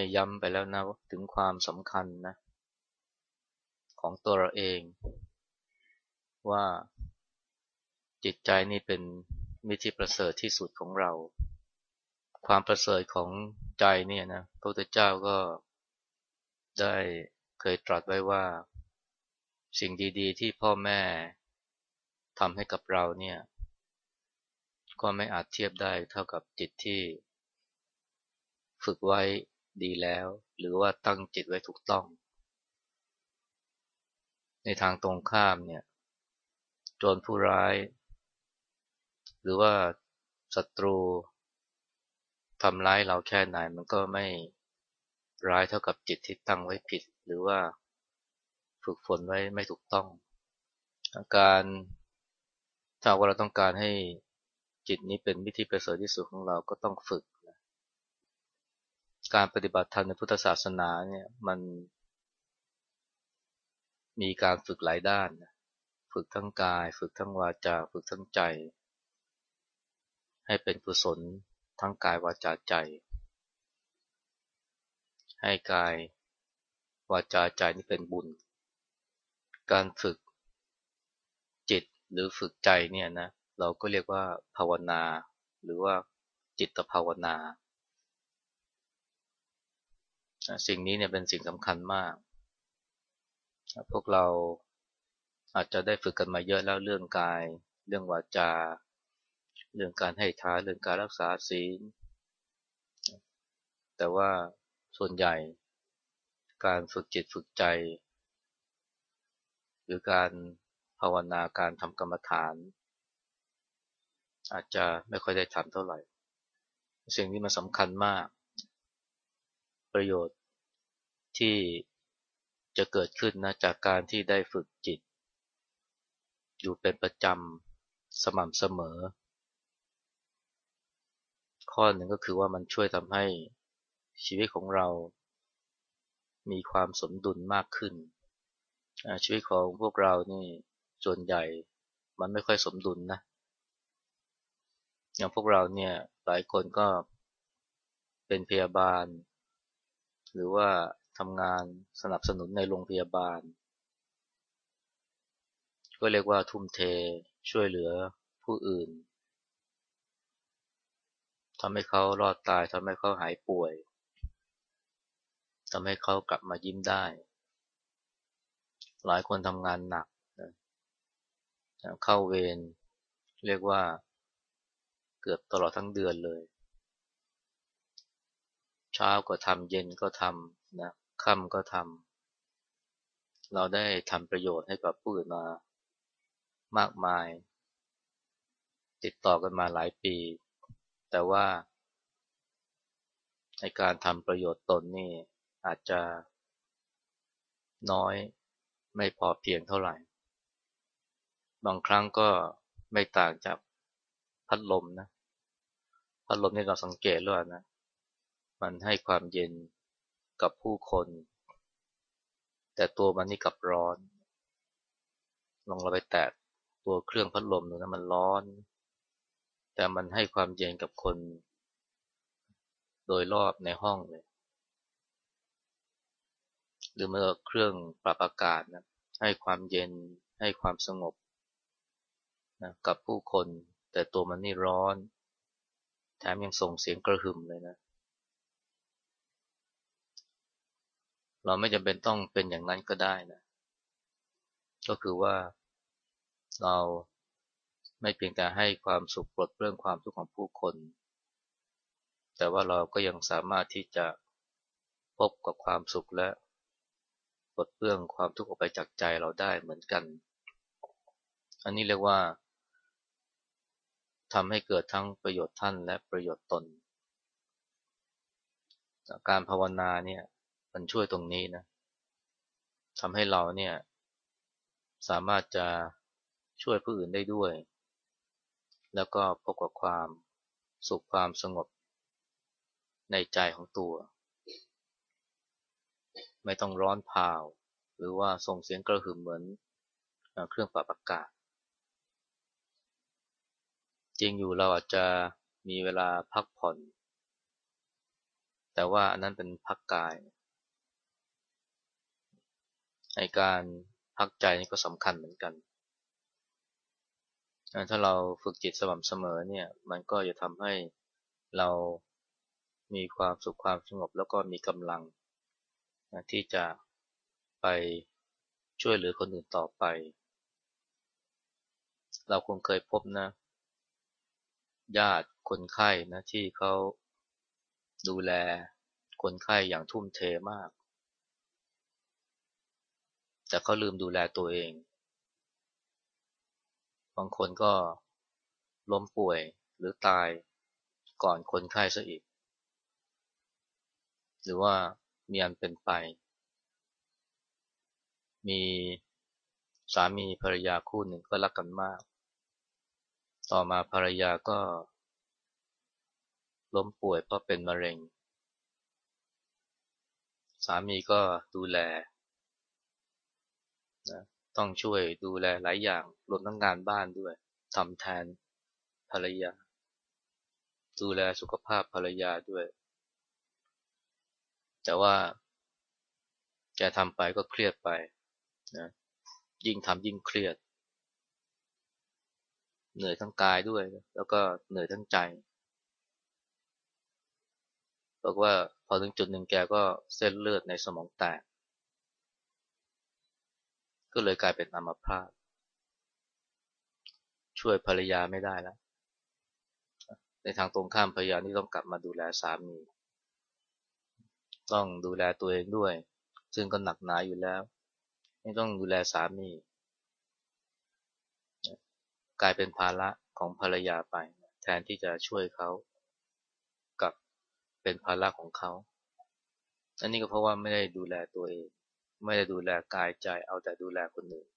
ได้ย้ำไปแล้วนะถึงความสำคัญนะของตัวเราเอง ว่าจิตใจนี่เป็นมิตรประเสริฐที่สุดของเรา ความประเสริฐของใจเนี่ยนะพระพุทธเจ้าก็ได้เคยตรัสไว้ว่า สิ่งดีๆ ที่พ่อแม่ทำให้กับเราเนี่ย ก็ไม่อาจเทียบได้เท่ากับจิตที่ ฝึกไว้ ดีแล้ว หรือว่าตั้งจิตไว้ถูกต้อง ในทางตรงข้ามเนี่ยโจรผู้ร้าย หรือว่าศัตรูทำร้ายเราแค่ไหนมันก็ไม่ร้ายเท่ากับจิตที่ตั้งไว้ผิด หรือว่าฝึกฝนไว้ไม่ถูกต้อง อาการถ้าว่าเราต้องการให้จิตนี้เป็นวิธีประเสริฐที่สุดของเราก็ต้องฝึก การปฏิบัติธรรมในพุทธศาสนาเนี่ยมันมีการฝึกหลายด้าน ฝึกทั้งกาย ฝึกทั้งวาจา ฝึกทั้งใจ ให้เป็นกุศลทั้งกายวาจาใจ ให้กายวาจาใจนี่เป็นบุญ การฝึกจิตหรือฝึกใจเนี่ยนะเราก็เรียกว่าภาวนา หรือว่าจิตภาวนา สิ่งนี้เนี่ยเป็นสิ่งสำคัญมาก พวกเราอาจจะได้ฝึกกันมาเยอะแล้วเรื่องกาย เรื่องวาจา เรื่องการให้ทานเรื่องการรักษาศีล แต่ว่าส่วนใหญ่การฝึกจิตฝึกใจ หรือการภาวนาการทำกรรมฐาน อาจจะไม่ค่อยได้ทำเท่าไหร่ สิ่งนี้มันสำคัญมาก ประโยชน์ที่จะเกิดขึ้นนะจากการที่ได้ฝึกจิต อยู่เป็นประจำสม่ำเสมอ ข้อหนึ่งก็คือว่ามันช่วยทำให้ชีวิตของเรา มีความสมดุลมากขึ้น ชีวิตของพวกเรานี่ส่วนใหญ่มันไม่ค่อยสมดุลนะ อย่างพวกเราเนี่ยหลายคนก็เป็นพยาบาล หรือว่าทำงานสนับสนุนในโรงพยาบาล ก็เรียกว่าทุ่มเทช่วยเหลือผู้อื่นทำให้เขารอดตายทำให้เขาหายป่วยทำให้เขากลับมายิ้มได้ หลายคนทำงานหนัก เข้าเวรเรียกว่าเกือบตลอดทั้งเดือนเลย เช้าก็ทำเย็นก็ทำนะค่ำก็ทำเราได้ทำประโยชน์ให้กับผู้อื่นมามากมาย ติดต่อกันมาหลายปี แต่ว่าในการทำประโยชน์ตนนี่อาจจะน้อยไม่พอเพียงเท่าไหร่ บางครั้งก็ไม่ต่างจากพัดลมนะ พัดลมนี่เราสังเกตเลยนะ มันให้ความเย็นกับผู้คน แต่ตัวมันนี่กับร้อน ลองเราไปแตะตัวเครื่องพัดลมดูนะมันร้อน แต่มันให้ความเย็นกับคน โดยรอบในห้องเลยหรือเมื่อเครื่องปรับอากาศนะให้ความเย็นให้ความสงบนะกับผู้คน แต่ตัวมันนี่ร้อน แถมยังส่งเสียงกระหึ่มเลยนะ เราไม่จำเป็นต้องเป็นอย่างนั้นก็ได้นะ ก็คือว่าเราไม่เพียงแต่ให้ความสุขปลดเปลื้องความทุกข์ของผู้คน แต่ว่าเราก็ยังสามารถที่จะพบกับความสุขและปลดเปลื้องความทุกข์ออกไปจากใจเราได้เหมือนกัน อันนี้เรียกว่าทำให้เกิดทั้งประโยชน์ท่านและประโยชน์ตน การภาวนาเนี่ย มันช่วยตรงนี้นะทำให้เราเนี่ยสามารถจะช่วยผู้อื่นได้ด้วย แล้วก็พบกับความสุขความสงบในใจของตัว ไม่ต้องร้อนเผาหรือว่าส่งเสียงกระหึ่มเหมือนเครื่องปรับอากาศ จริงอยู่เราอาจจะมีเวลาพักผ่อน แต่ว่าอันนั้นเป็นพักกาย ในการพักใจนี่ก็สำคัญเหมือนกัน ถ้าเราฝึกจิตสม่ำเสมอเนี่ย มันก็จะทำให้เรามีความสุขความสงบแล้วก็มีกำลังนะที่จะไปช่วยเหลือคนอื่นต่อไป เราคงเคยพบนะ ญาติคนไข้นะที่เขาดูแลคนไข้อย่างทุ่มเทมาก แต่เขาลืมดูแลตัวเอง บางคนก็ล้มป่วยหรือตายก่อนคนไข้ซะอีก หรือว่ามีอันเป็นไป มีสามีภรรยาคู่หนึ่งก็รักกันมาก ต่อมาภรรยาก็ ล้มป่วยเพราะเป็นมะเร็ง สามีก็ดูแล นะต้องช่วยดูแลหลายอย่างรวมทั้งงานบ้านด้วยทำแทนภรรยา ดูแลสุขภาพภรรยาด้วย แต่ว่าแกทำไปก็เครียดไปนะยิ่งทำยิ่งเครียด เหนื่อยทั้งกายด้วย แล้วก็เหนื่อยทั้งใจบอกว่าพอถึงจุดหนึ่งแกก็เส้นเลือดในสมองแตก ก็เลยกลายเป็นอัมพาตช่วยภรรยาไม่ได้แล้ว ในทางตรงข้ามภรรยานี่ต้องกลับมาดูแลสามี ต้องดูแลตัวเองด้วย ซึ่งก็หนักหนาอยู่แล้วไม่ต้องดูแลสามี กลายเป็นภาระของภรรยาไป แทนที่จะช่วยเขากับเป็นภาระของเขา อันนี้ก็เพราะว่าไม่ได้ดูแลตัวเอง ไม่ได้ดูแลกายใจ เอาแต่ดูแลคนอื่น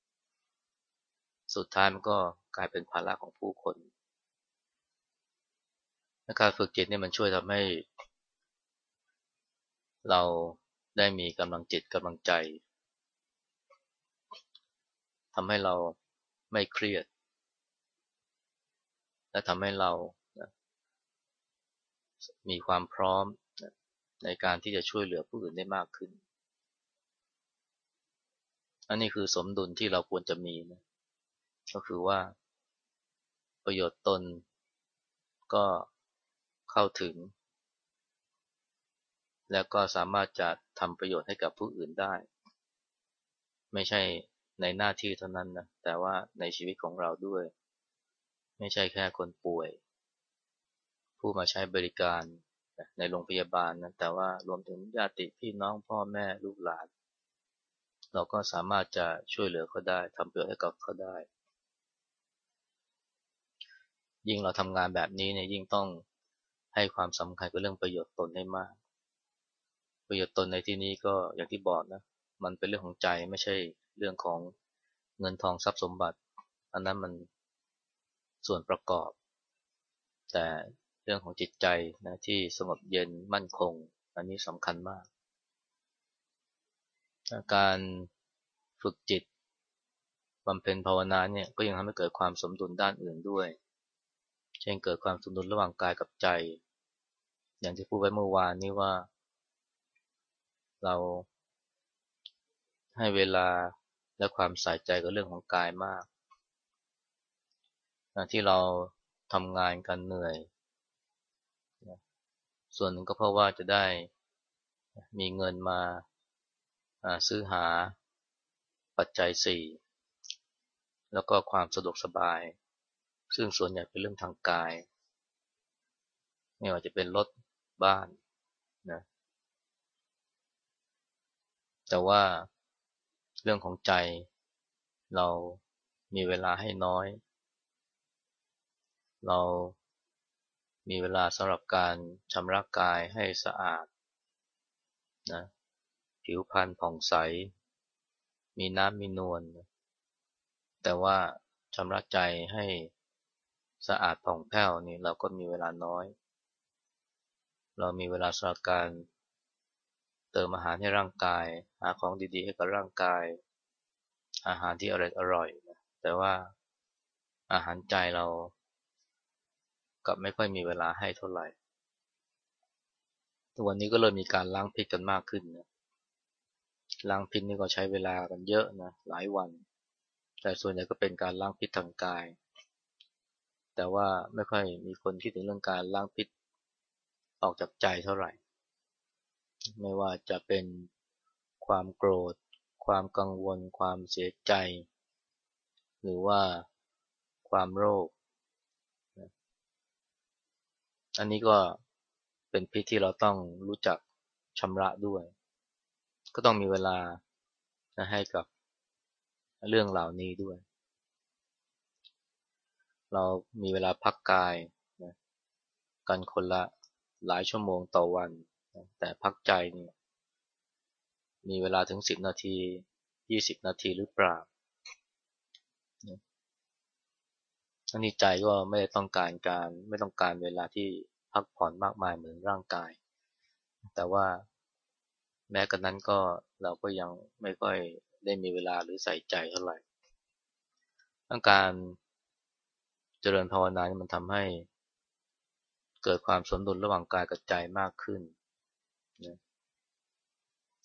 สุดท้ายมันก็กลายเป็นภาระของผู้คนการฝึกจิตเนี่ยมันช่วยทำให้ เราได้มีกำลังจิตกำลังใจทำให้เราไม่เครียด และทำให้เรามีความพร้อมในการที่จะช่วยเหลือผู้อื่นได้มากขึ้น อันนี้คือสมดุลที่เราควรจะมีนะ ก็คือว่า ประโยชน์ตนก็เข้าถึง แล้วก็สามารถจะทำประโยชน์ให้กับผู้อื่นได้ ไม่ใช่ในหน้าที่เท่านั้นนะ แต่ว่าในชีวิตของเราด้วย ไม่ใช่แค่คนป่วย ผู้มาใช้บริการในโรงพยาบาลนะ แต่ว่ารวมถึงญาติพี่น้องพ่อแม่ลูกหลาน เราก็สามารถจะช่วยเหลือเขาได้ทำประโยชน์ให้กับเขาได้ ยิ่งเราทำงานแบบนี้เนี่ยยิ่งต้องให้ความสำคัญกับเรื่องประโยชน์ตนให้มาก ประโยชน์ตนในที่นี้ก็อย่างที่บอกนะ มันเป็นเรื่องของใจไม่ใช่เรื่องของเงินทองทรัพย์สมบัติ อันนั้นมันส่วนประกอบ แต่เรื่องของจิตใจนะที่สงบเย็นมั่นคง อันนี้สำคัญมาก การฝึกจิตบำเพ็ญภาวนาเนี่ยก็ยังทำให้เกิดความสมดุลด้านอื่นด้วย เช่นเกิดความสมดุลระหว่างกายกับใจ อย่างที่พูดไว้เมื่อวานนี้ว่า เราให้เวลาและความใส่ใจกับเรื่องของกายมาก ที่เราทำงานกันเหนื่อย ส่วนหนึ่งก็เพราะว่าจะได้มีเงินมา ซื้อหาปัจจัยสี่แล้วก็ความสะดวกสบาย ซึ่งส่วนใหญ่เป็นเรื่องทางกาย ไม่ว่าจะเป็นรถบ้านนะแต่ว่าเรื่องของใจเรามีเวลาให้น้อย เรามีเวลาสำหรับการชำระกายให้สะอาดนะ ผิวพรรณผ่องใส มีน้ำมีนวล แต่ว่าชำระใจให้สะอาดผ่องแผ้วนี่เราก็มีเวลาน้อย เรามีเวลาสำหรับการเติมอาหารให้ร่างกาย หาของดีๆให้กับร่างกาย อาหารที่อร่อยอร่อย แต่ว่าอาหารใจเรากับไม่ค่อยมีเวลาให้เท่าไหร่ ทุกวันนี้ก็เริ่มมีการล้างพิษกันมากขึ้นนะ ล้างพิษนี่ก็ใช้เวลากันเยอะนะหลายวัน แต่ส่วนใหญ่ก็เป็นการล้างพิษทางกาย แต่ว่าไม่ค่อยมีคนคิดถึงเรื่องการล้างพิษออกจากใจเท่าไหร่ ไม่ว่าจะเป็นความโกรธ ความกังวล ความเสียใจ หรือว่าความโรค อันนี้ก็เป็นพิษที่เราต้องรู้จักชำระด้วย ก็ต้องมีเวลาให้กับเรื่องเหล่านี้ด้วย เรามีเวลาพักกายนะกันคนละหลายชั่วโมงต่อวัน แต่พักใจนี่มีเวลาถึงสิบนาทียี่สิบนาทีหรือเปล่าอันนี้ใจก็ไม่ได้ต้องการการ ไม่ต้องการเวลาที่พักผ่อนมากมายเหมือนร่างกาย แต่ว่า แม้กระนั้นก็เราก็ยังไม่ค่อยได้มีเวลาหรือใส่ใจเท่าไหร่ต้งการเจริญภาวนานี่มันทำให้เกิดความสมดุลระหว่างกายกับใจมากขึ้นนะ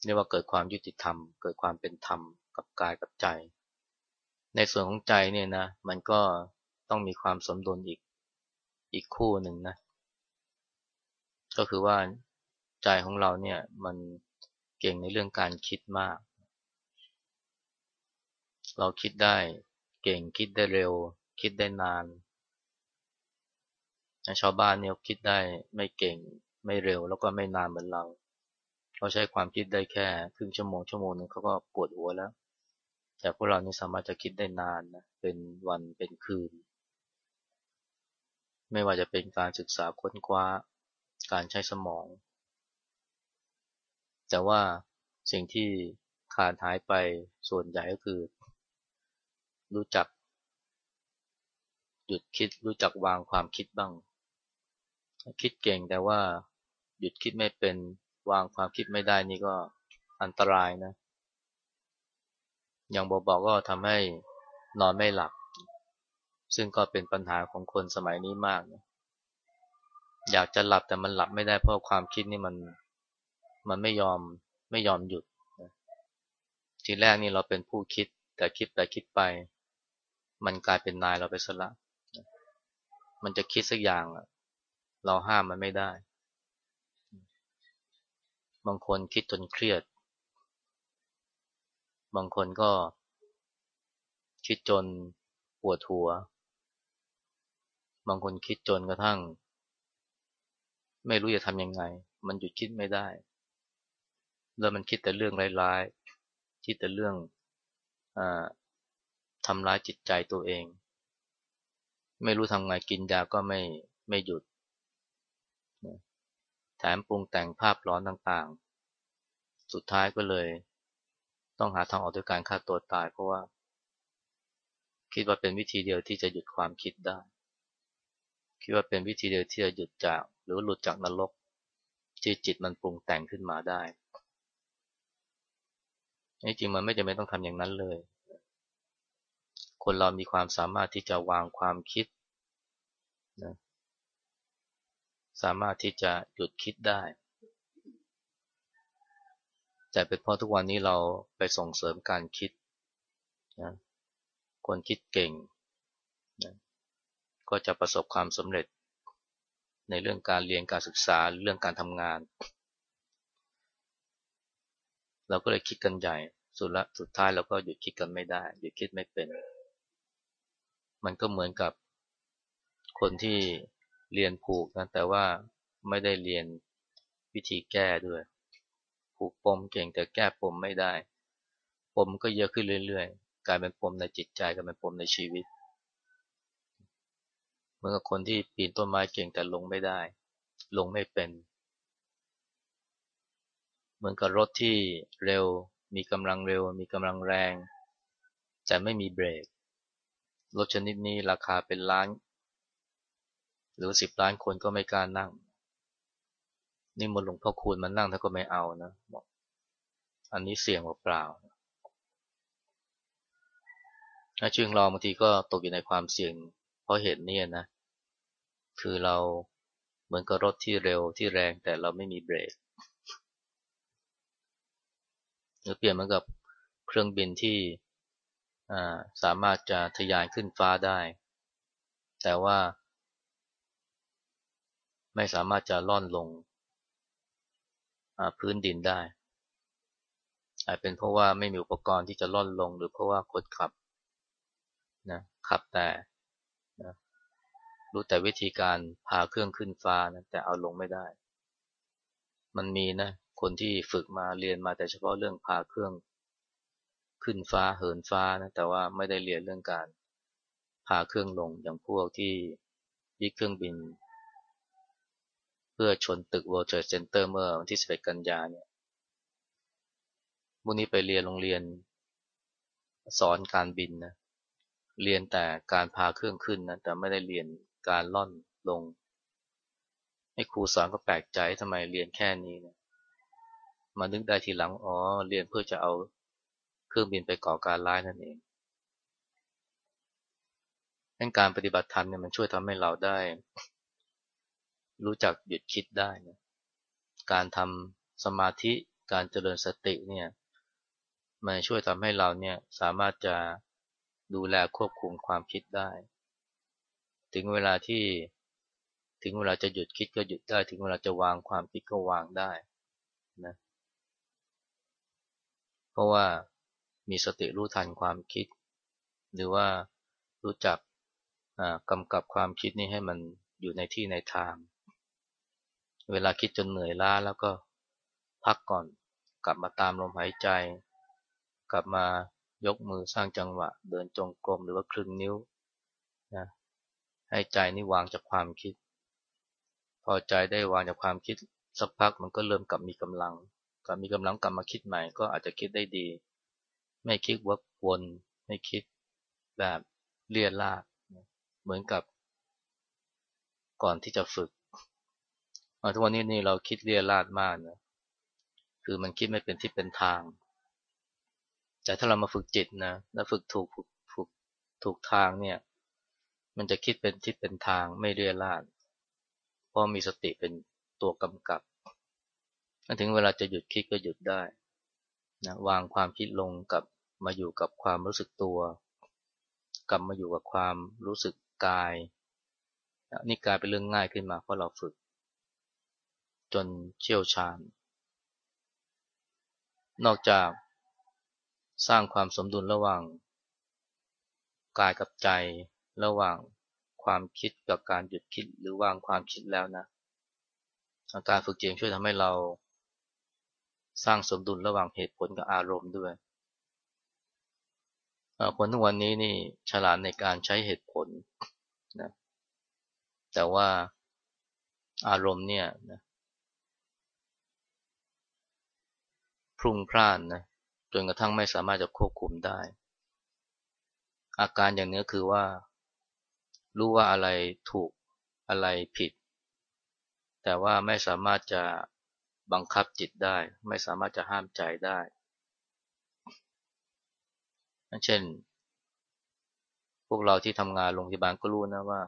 เรียกว่าเกิดความยุติธรรม เกิดความเป็นธรรมกับกายกับใจ ในส่วนของใจเนี่ยนะ มันก็ต้องมีความสมดุลอีกอีกคู่หนึ่งนะ ก็คือว่าใจของเราเนี่ยมัน เก่งในเรื่องการคิดมาก เราคิดได้เก่งคิดได้เร็ว คิดได้นานชาวบ้านเนี่ยคิดได้ไม่เก่งไม่เร็วแล้วก็ไม่นานเหมือนเราเขาใช้ความคิดได้แค่ครึ่งชั่วโมงชั่วโมงนึงเขาก็ปวดหัวแล้ว แต่พวกเรานี่สามารถจะคิดได้นานนะเป็นวันเป็นคืน ไม่ว่าจะเป็นการศึกษาค้นคว้า การใช้สมอง แต่ว่าสิ่งที่ขาดหายไปส่วนใหญ่ก็คือ รู้จัก หยุดคิดรู้จักวางความคิดบ้าง คิดเก่งแต่ว่าหยุดคิดไม่เป็นวางความคิดไม่ได้นี่ก็อันตรายนะ อย่างบอกก็ทำให้นอนไม่หลับ ซึ่งก็เป็นปัญหาของคนสมัยนี้มากนะอยากจะหลับแต่มันหลับไม่ได้เพราะความคิดนี่มัน มันไม่ยอมไม่ยอมหยุด ทีแรกนี่เราเป็นผู้คิด แต่คิดไปคิดไป มันกลายเป็นนายเราไปซะละ มันจะคิดสักอย่างเราห้ามมันไม่ได้ บางคนคิดจนเครียด บางคนก็คิดจนปวดหัว บางคนคิดจนกระทั่ง ไม่รู้จะทำยังไง มันหยุดคิดไม่ได้ แล้วมันคิดแต่เรื่องร้ายๆ คิดแต่เรื่องอทำร้ายจิตใจตัวเอง ไม่รู้ทำไงกินยาก็ไม่ไม่หยุด แถมปรุงแต่งภาพร้อนต่างๆ สุดท้ายก็เลย ต้องหาทางออกด้วยการฆ่าตัวตาย เพราะว่า คิดว่าเป็นวิธีเดียวที่จะหยุดความคิดได้ คิดว่าเป็นวิธีเดียวที่จะหยุดจาก หรือหลุดจากนรกที่จิตมันปรุงแต่งขึ้นมาได้ จริงมันไม่จำเป็นต้องทำอย่างนั้นเลย คนเรามีความสามารถที่จะวางความคิดนะสามารถที่จะหยุดคิดได้ แต่เป็นเพราะทุกวันนี้เราไปส่งเสริมการคิดนะคนคิดเก่งนะก็จะประสบความสำเร็จในเรื่องการเรียนการศึกษาเรื่องการทำงาน เราก็เลยคิดกันใหญ่ สุดละสุดท้ายเราก็หยุดคิดกันไม่ได้ หยุดคิดไม่เป็น มันก็เหมือนกับคนที่เรียนผูกนะแต่ว่าไม่ได้เรียนวิธีแก้ด้วย ผูกปมเก่งแต่แก้ปมไม่ได้ ปมก็เยอะขึ้นเรื่อยๆ กลายเป็นปมในจิตใจกลายเป็นปมในชีวิต เหมือนกับคนที่ปีนต้นไม้เก่งแต่ลงไม่ได้ ลงไม่เป็น เหมือนกับรถที่เร็ว มีกำลังเร็ว มีกำลังแรง แต่ไม่มีเบรก รถชนิดนี้ราคาเป็นล้าน หรือสิบล้านคนก็ไม่กล้านั่ง นี่มนหลวงพ่อคูณมันนั่งถ้าก็ไม่เอานะบอกอันนี้เสี่ยงเปล่าถ้าชึงเราบางทีก็ตกอยู่ในความเสี่ยง เพราะเหตุนี้นะ คือเราเหมือนกับรถที่เร็วที่แรงแต่เราไม่มีเบรกห รือเปลี่ยนเหมือนกับเครื่องบินที่สามารถจะทะยานขึ้นฟ้าได้ แต่ว่า ไม่สามารถจะล่อนลงพื้นดินได้ อาจเป็นเพราะว่าไม่มีอุปกรณ์ที่จะล่อนลง หรือเพราะว่าคนขับนะขับแต่นะรู้แต่วิธีการพาเครื่องขึ้นฟ้านะแต่เอาลงไม่ได้ มันมีนะ คนที่ฝึกมาเรียนมาแต่เฉพาะเรื่องพาเครื่องขึ้นฟ้าเหินฟ้านะแต่ว่าไม่ได้เรียนเรื่องการพาเครื่องลงอย่างพวกที่ยิงเครื่องบิน เพื่อชนตึก World Trade Center เมื่อวันที่11กันยาเนี่ยมุนี้ไปเรียนโรงเรียน สอนการบินนะเรียนแต่การพาเครื่องขึ้นนะแต่ไม่ได้เรียนการล่อนลงให้ครูสอนก็แปลกใจทำไมเรียนแค่นี้นะ มานึกได้ทีหลังอ๋อเรียนเพื่อจะเอาเครื่องบินไปก่อการร้ายนั่นเองงั้นการปฏิบัติธรรมเนี่ยมันช่วยทำให้เราได้ รู้จักหยุดคิดได้นะการทำสมาธิการเจริญสติเนี่ยมันช่วยทำให้เราเนี่ยสามารถจะดูแลควบคุมความคิดได้ ถึงเวลาที่ถึงเวลาจะหยุดคิดก็หยุดได้ ถึงเวลาจะวางความคิดก็วางได้นะเราะว่ามีสติรู้ทันความคิด หรือว่ารู้จักกำกับความคิดนี้ให้มันอยู่ในที่ในทาง เวลาคิดจนเหนื่อยล้าแล้วก็พักก่อน กลับมาตามลมหายใจ กลับมายกมือสร้างจังหวะ เดินจงกรมหรือว่าครึ่งนิ้วนะให้ใจนี่วางจากความคิด พอใจได้วางจากความคิดสักพักมันก็เริ่มกลับมีกำลัง กลับมีกำลังกลับมาคิดใหม่ก็อาจจะคิดได้ดี ไม่คิดวกวน ไม่คิดแบบเลี่ยลาดเหมือนกับ ก่อนที่จะฝึกทุกวันนี้นี่เราคิดเลี่ยลาดมากนะคือมันคิดไม่เป็นที่เป็นทาง แต่ถ้าเรามาฝึกจิตนะแล้วฝึกถูกฝึกถูกถูกทางเนี่ย มันจะคิดเป็นทิศเป็นทางไม่เรียราดเพราะมีสติเป็นตัวกำกับ ถึงเวลาจะหยุดคิดก็หยุดได้นะวางความคิดลงกับมาอยู่กับความรู้สึกตัว กลับมาอยู่กับความรู้สึกกายนี่กลายเป็นเรื่องง่ายขึ้นมาเพราะเราฝึก จนเชี่ยวชาญ นอกจากสร้างความสมดุลระหว่างกายกับใจระหว่างความคิดกับการหยุดคิดหรือวางความคิดแล้วนะการฝึกจิตช่วยทำให้เรา สร้างสมดุลระหว่างเหตุผลกับอารมณ์ด้วยคนทุกวันนี้นี่ฉลาดในการใช้เหตุผลนะแต่ว่าอารมณ์เนี่ยนะพรุ่งพร่านนะจนกระทั่งไม่สามารถจะควบคุมได้ อาการอย่างนี้คือว่า รู้ว่าอะไรถูกอะไรผิด แต่ว่าไม่สามารถจะ บังคับจิตได้ ไม่สามารถจะห้ามใจได้เช่น พวกเราที่ทำงานโรงพยาบาลก็รู้นะว่า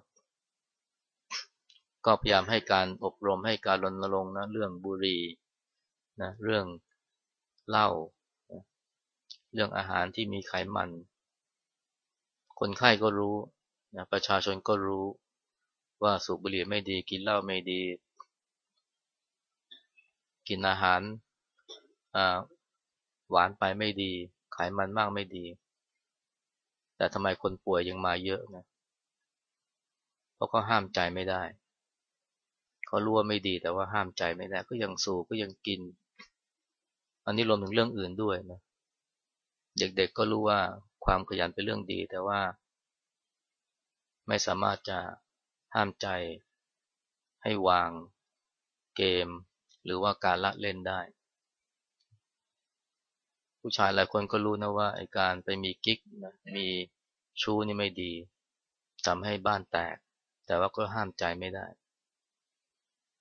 ก็พยายามให้การอบรมให้การรณรงค์นะเรื่องบุหรี่นะเรื่องเหล้าเรื่องอาหารที่มีไขมัน คนไข้ก็รู้นะประชาชนก็รู้ว่าสูบบุหรี่ไม่ดีกินเหล้าไม่ดี กินอาหารหวานไปไม่ดี ไขมันมากไม่ดี แต่ทำไมคนป่วยยังมาเยอะนะเพราะเขาห้ามใจไม่ได้เขารู้ว่าไม่ดีแต่ว่าห้ามใจไม่ได้ก็ยังสูบก็ยังกิน อันนี้รวมถึงเรื่องอื่นด้วยนะเด็กๆก็รู้ว่าความขยันเป็นเรื่องดี แต่ว่า ไม่สามารถจะห้ามใจให้วางเกม หรือว่าการละเล่นได้ ผู้ชายหลายคนก็รู้นะว่าไอการไปมีกิ๊กนะมีชู้นี่ไม่ดีทำให้บ้านแตก แต่ว่าก็ห้ามใจไม่ได้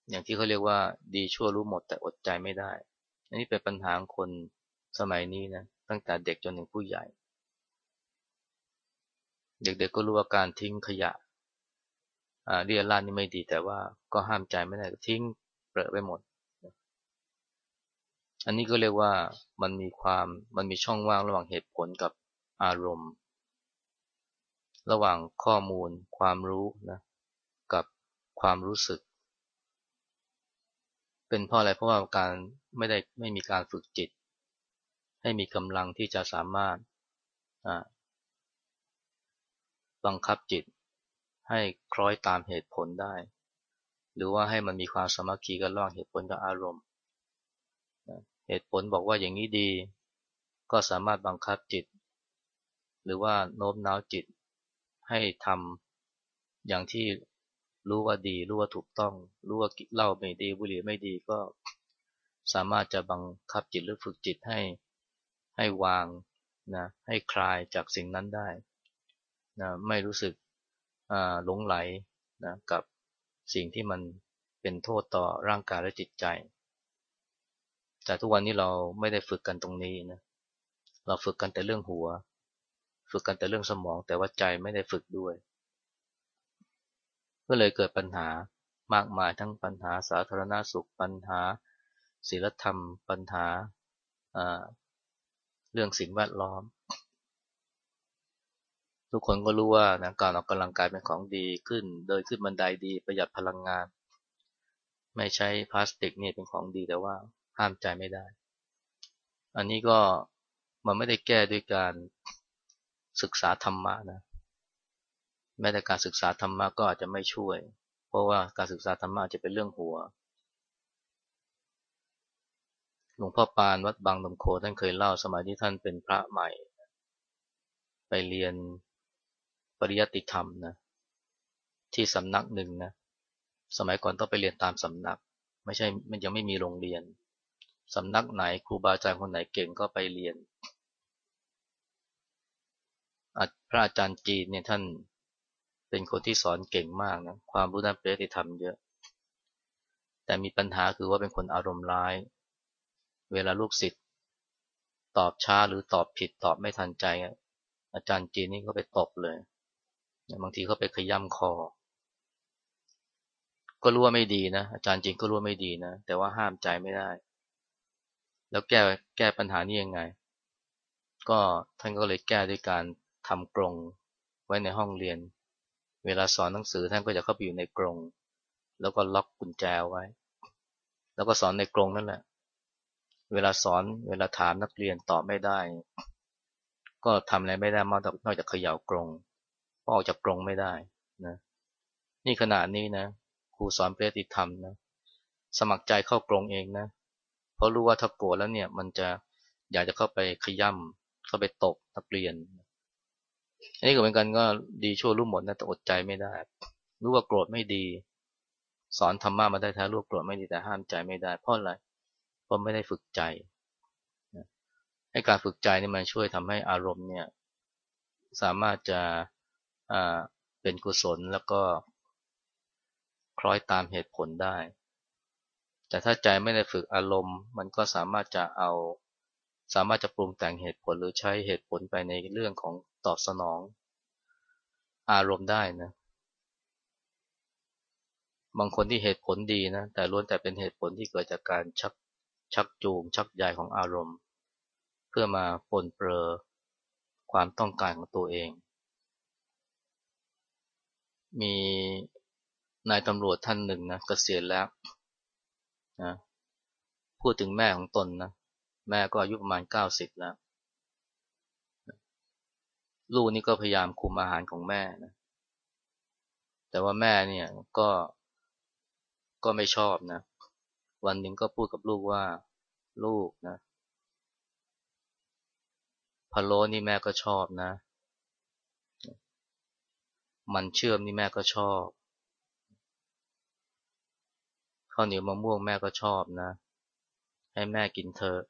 อย่างที่เขาเรียกว่าดีชั่วรู้หมดแต่อดใจไม่ได้อันนี้เป็นปัญหาของคนสมัยนี้นะตั้งแต่เด็กจนถึงผู้ใหญ่ เด็กๆก็รู้ว่าการทิ้งขยะเรียนร่านนี่ไม่ดีแต่ว่าก็ห้ามใจไม่ได้ทิ้งเปรอะไปหมด อันนี้ก็เรียกว่ามันมีความมันมีช่องว่างระหว่างเหตุผลกับอารมณ์ ระหว่างข้อมูล ความรู้นะกับความรู้สึก เป็นเพราะอะไรเพราะว่าการไม่ได้ไม่มีการฝึกจิต ให้มีกำลังที่จะสามารถบังคับจิต ให้คล้อยตามเหตุผลได้ หรือว่าให้มันมีความสมัคคีกันระหว่างเหตุผลกับอารมณ์ เหตุผลบอกว่าอย่างนี้ดี ก็สามารถบังคับจิต หรือว่าโน้มน้าวจิตให้ทำอย่างที่รู้ว่าดี รู้ว่าถูกต้อง รู้ว่าเหล้าไม่ดีบุหรี่ไม่ดีก็สามารถจะบังคับจิตหรือฝึกจิตให้ให้วางนะให้คลายจากสิ่งนั้นได้นะไม่รู้สึกหลงไหลนะกับสิ่งที่มันเป็นโทษต่อร่างกายและจิตใจ แต่ทุกวันนี้เราไม่ได้ฝึกกันตรงนี้นะ เราฝึกกันแต่เรื่องหัว ฝึกกันแต่เรื่องสมอง แต่ว่าใจไม่ได้ฝึกด้วย ก็เลยเกิดปัญหามากมายทั้งปัญหาสาธารณาสุขปัญหาศีลธรรม ปัญหาเรื่องสิ่งแวดล้อม ทุกคนก็รู้ว่านะการออกกำลังกายเป็นของดีขึ้น เดินขึ้นบันไดดีประหยัดพลังงาน ไม่ใช้พลาสติกเนี่ยเป็นของดีแต่ว่า ห้ามใจไม่ได้ อันนี้ก็มันไม่ได้แก้ด้วยการศึกษาธรรมะนะแม้แต่การศึกษาธรรมะก็อาจจะไม่ช่วย เพราะว่าการศึกษาธรรมะจะเป็นเรื่องหัว หลวงพ่อปานวัดบางนมโคท่านเคยเล่าสมัยที่ท่านเป็นพระใหม่ ไปเรียนปริยัติธรรมนะที่สำนักหนึ่งนะสมัยก่อนต้องไปเรียนตามสำนัก ไม่ใช่มันยังไม่มีโรงเรียน สำนักไหนครูบาอาจารย์คนไหนเก่งก็ไปเรียน พระอาจารย์จีนเนี่ยท่านเป็นคนที่สอนเก่งมากนะ ความรู้ด้านปริยัติธรรมเยอะ แต่มีปัญหาคือว่าเป็นคนอารมณ์ร้าย เวลาลูกศิษย์ตอบช้าหรือตอบผิดตอบไม่ทันใจ อาจารย์จีนนี่ก็ไปตบเลย บางทีเขาไปขย่ำคอ ก็รู้ว่าไม่ดีนะ อาจารย์จริงก็รู้ว่าไม่ดีนะ แต่ว่าห้ามใจไม่ได้ แล้วแก้แก้ปัญหานี้ยังไง ก็ท่านก็เลยแก้ด้วยการทำกรงไว้ในห้องเรียน เวลาสอนหนังสือท่านก็จะเข้าไปอยู่ในกรงแล้วก็ล็อกกุญแจไว้ แล้วก็สอนในกรงนั่นแหละ เวลาสอนเวลาถามนักเรียนตอบไม่ได้ ก็ทำอะไรไม่ได้นอกจากเขย่ากรงออกจากกรงไม่ได้นะนี่ขนาดนี้นะครูสอนเปรติธรรมนะสมัครใจเข้ากรงเองนะ เพราะรู้ว่าถ้าโกรธแล้วเนี่ย มันจะอยากจะเข้าไปขย่ำเข้าไปตกนักเรียน อันนี้ก็เหมือนกันก็ดีชั่วรู้หมดนะแต่อดใจไม่ได้ รู้ว่าโกรธไม่ดี สอนธรรมะมาได้แท้รู้โกรธไม่ดีแต่ห้ามใจไม่ได้เพราะอะไรเพราะไม่ได้ฝึกใจให้การฝึกใจนี่มันช่วยทำให้อารมณ์เนี่ย สามารถจะเป็นกุศลแล้วก็คล้อยตามเหตุผลได้ แต่ถ้าใจไม่ได้ฝึกอารมณ์ มันก็สามารถจะเอา สามารถจะปรุงแต่งเหตุผลหรือใช้เหตุผลไปในเรื่องของตอบสนอง อารมณ์ได้นะ บางคนที่เหตุผลดีนะ แต่ล้วนแต่เป็นเหตุผลที่เกิดจากการชักชักจูง ชักใยของอารมณ์ เพื่อมาปนเปื้อความต้องการของตัวเอง มีนายตำรวจท่านหนึ่งนะกเกษียณแล้ว นะพูดถึงแม่ของตนนะแม่ก็อายุประมาณเก้าสิบแล้ว ลูกนี่ก็พยายามคุมอาหารของแม่นะแต่ว่าแม่เนี่ยก็ก็ไม่ชอบนะ วันหนึ่งก็พูดกับลูกว่าลูกนะพะโล้นี่แม่ก็ชอบนะ มันเชื่อมนี่แม่ก็ชอบ ข้าวเหนียวมะม่วงแม่ก็ชอบนะ ให้แม่กินเถอะ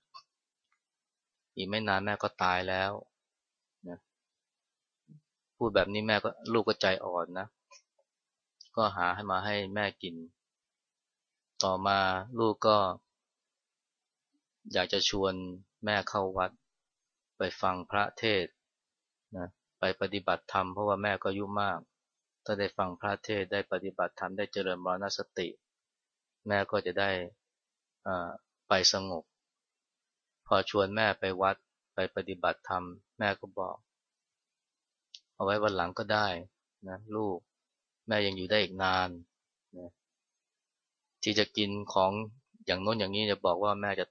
อีกไม่นานแม่ก็ตายแล้วนะพูดแบบนี้แม่ก็ลูกก็ใจอ่อนนะ ก็หาให้มาให้แม่กิน ต่อมาลูกก็ อยากจะชวนแม่เข้าวัด ไปฟังพระเทศนะไปปฏิบัติธรรมเพราะว่าแม่ก็ยุ่มาก ถ้าได้ฟังพระเทศได้ปฏิบัติธรรมได้เจริญมรณสติ แม่ก็จะได้ไปสงบ พอชวนแม่ไปวัดไปปฏิบัติธรรม แม่ก็บอก เอาไว้วันหลังก็ได้นะลูกแม่ยังอยู่ได้อีกนานนะที่จะกินของอย่างโน้นอย่างนี้จะบอกว่าแม่จะ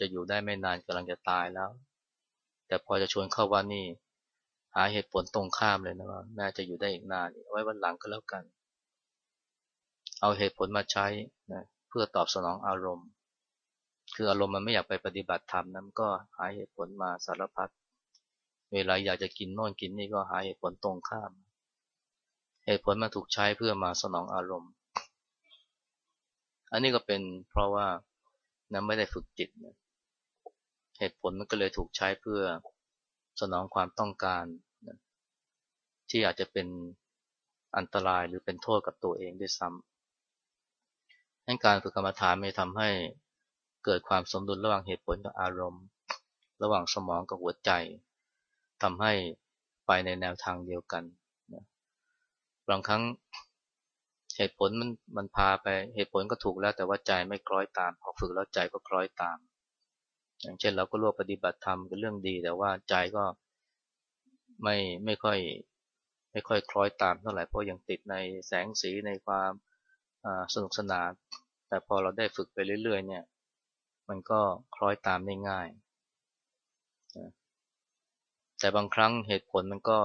จะอยู่ได้ไม่นานกำลังจะตายแล้ว แต่พอจะชวนเข้าวัดนี่หาเหตุผลตรงข้ามเลยนะว่าแม่จะอยู่ได้อีกนานไว้วันหลังก็แล้วกัน เอาเหตุผลมาใช้นะเพื่อตอบสนองอารมณ์ คืออารมณ์มันไม่อยากไปปฏิบัติธรรมนั้นก็หาเหตุผลมาสารพัด เวลาอยากจะกินโน่นกินนี่ก็หาเหตุผลตรงข้าม เหตุผลมาถูกใช้เพื่อมาสนองอารมณ์ อันนี้ก็เป็นเพราะว่านั้นไม่ได้ฝึกจิตนะเหตุผลมันก็เลยถูกใช้เพื่อสนองความต้องการนะที่อาจจะเป็นอันตรายหรือเป็นโทษกับตัวเองด้วยซ้ำ ให้การฝึกกรรมฐานไม่ทำให้เกิดความสมดุลระหว่างเหตุผลกับอารมณ์ ระหว่างสมองกับหัวใจทำให้ไปในแนวทางเดียวกันนะบางครั้งเหตุผลมันมันพาไปเหตุผลก็ถูกแล้วแต่ว่าใจไม่คล้อยตาม พอฝึกแล้วใจก็คล้อยตาม อย่างเช่นเราก็รู้ปฏิบัติธรรมเป็นเรื่องดี แต่ว่าใจก็ไม่ไม่ค่อยไม่ค่อยคล้อยตามเท่าไหร่เพราะยังติดในแสงสีในความ สนุกสนาน แต่พอเราได้ฝึกไปเรื่อยๆ เนี่ย มันก็คล้อยตามได้ง่าย แต่บางครั้งเหตุผลมันก็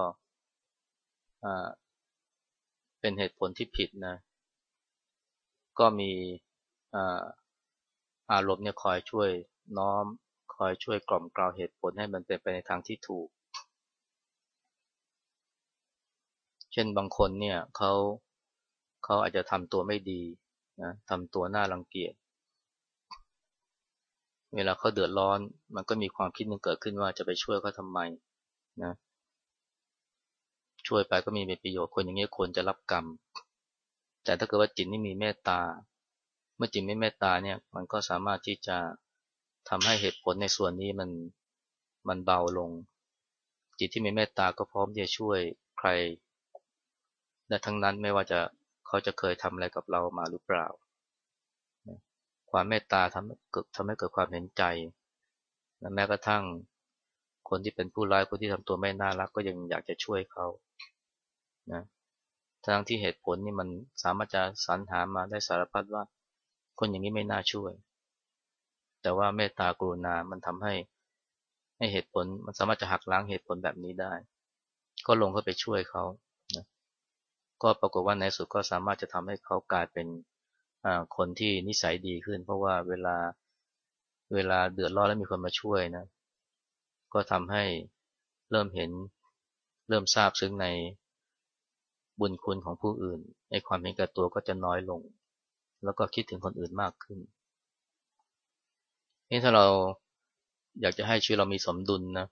เป็นเหตุผลที่ผิดนะ ก็มีอารมณ์เนี่ยคอยช่วยน้อม คอยช่วยกล่อมกล่าวเหตุผลให้มันเป็นไปในทางที่ถูก เช่นบางคนเนี่ยเขา เขาอาจจะทำตัวไม่ดีนะทำตัวน่ารังเกียจ เวลาเขาเดือดร้อน มันก็มีความคิดนึงเกิดขึ้นว่าจะไปช่วยเขาทำไมนะ ช่วยไปก็มีประโยชน์คนอย่างนี้ควรจะรับกรรม แต่ถ้าเกิดว่าจิตนี่มีเมตตา เมื่อจิตไม่เมตตาเนี่ย มันก็สามารถที่จะทำให้เหตุผลในส่วนนี้มันมันเบาลง จิตที่มีเมตตาก็พร้อมที่จะช่วยใครและทั้งนั้นไม่ว่าจะ เขาจะเคยทำอะไรกับเรามาหรือเปล่า ความเมตตาทำเกิดทำให้เกิดความเห็นใจและแม้กระทั่งคนที่เป็นผู้ร้ายคนที่ทำตัวไม่น่ารักก็ยังอยากจะช่วยเขานะทั้งที่เหตุผลนี่มันสามารถจะสรรหามาได้สารพัดว่า คนอย่างนี้ไม่น่าช่วย แต่ว่าเมตตากรุณา มันทำให้ให้เหตุผลมันสามารถจะหักล้างเหตุผลแบบนี้ได้ ก็ลงเข้าไปช่วยเขา ก็ปรากฏว่าในสุดก็สามารถจะทำให้เขากลายเป็นคนที่นิสัยดีขึ้น เพราะว่าเวลาเวลาเดือดร้อนแล้วมีคนมาช่วยนะ ก็ทำให้เริ่มเห็นเริ่มทราบซึ้งในบุญคุณของผู้อื่นในความเห็นแก่ตัวก็จะน้อยลง แล้วก็คิดถึงคนอื่นมากขึ้นนี่ถ้าเราอยากจะให้ชีวิตเรามีสมดุลนะ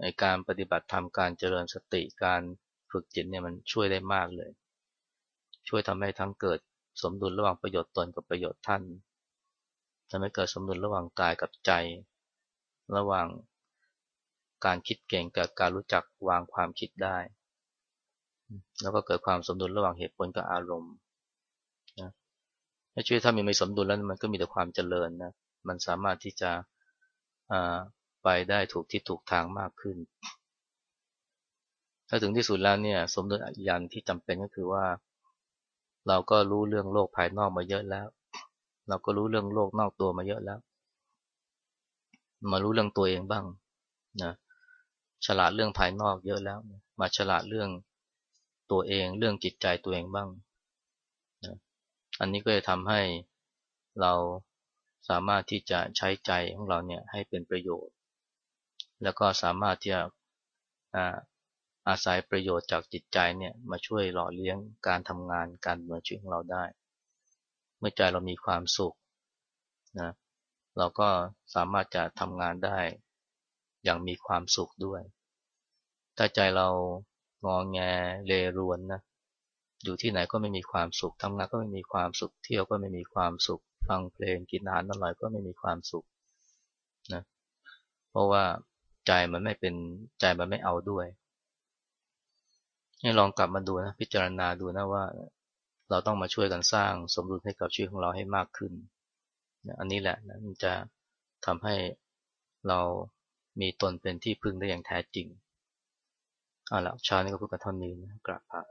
ในการปฏิบัติธรรมการเจริญสติการฝึกจิตเนี่ยมันช่วยได้มากเลย ช่วยทำให้ทั้งเกิดสมดุลระหว่างประโยชน์ตนกับประโยชน์ท่านทำให้เกิดสมดุลระหว่างกายกับใจ ระหว่างการคิดเก่งกับการรู้จักวางความคิดได้ แล้วก็เกิดความสมดุลระหว่างเหตุผลกับอารมณ์นะช่วยถ้ามีไม่สมดุลแล้วมันก็มีแต่ความเจริญนะ มันสามารถที่จะไปได้ถูกที่ถูกทางมากขึ้น ถ้าถึงที่สุดแล้วเนี่ยสมดุลยันที่จำเป็นก็คือว่า เราก็รู้เรื่องโลกภายนอกมาเยอะแล้ว เราก็รู้เรื่องโลกนอกตัวมาเยอะแล้ว มารู้เรื่องตัวเองบ้างนะฉลาดเรื่องภายนอกเยอะแล้ว มาฉลาดเรื่องตัวเองเรื่องจิตใจตัวเองบ้างนะอันนี้ก็จะทำให้เราสามารถที่จะใช้ใจของเราเนี่ยให้เป็นประโยชน์ แล้วก็สามารถที่จะ อาศัยประโยชน์จากจิตใจเนี่ยมาช่วยหล่อเลี้ยงการทำงานการเมืองชีวิตของเราได้ เมื่อใจเรามีความสุขนะเราก็สามารถจะทำงานได้อย่างมีความสุขด้วย ถ้าใจเรางองแงเลรวนนะอยู่ที่ไหนก็ไม่มีความสุขทำงานก็ไม่มีความสุข เที่ยวก็ไม่มีความสุข ฟังเพลงกินอาหารอร่อยก็ไม่มีความสุขนะเพราะว่าใจมันไม่เป็นใจมันไม่เอาด้วย ให้ลองกลับมาดูนะพิจารณาดูนะว่า เราต้องมาช่วยกันสร้างสมดุลให้กับชีวิตของเราให้มากขึ้นอันนี้แหละนะมันจะทำให้เรามีตนเป็นที่พึ่งได้อย่างแท้จริงเอาละชานี้ก็พูดกันเท่านี้นะกราบพระ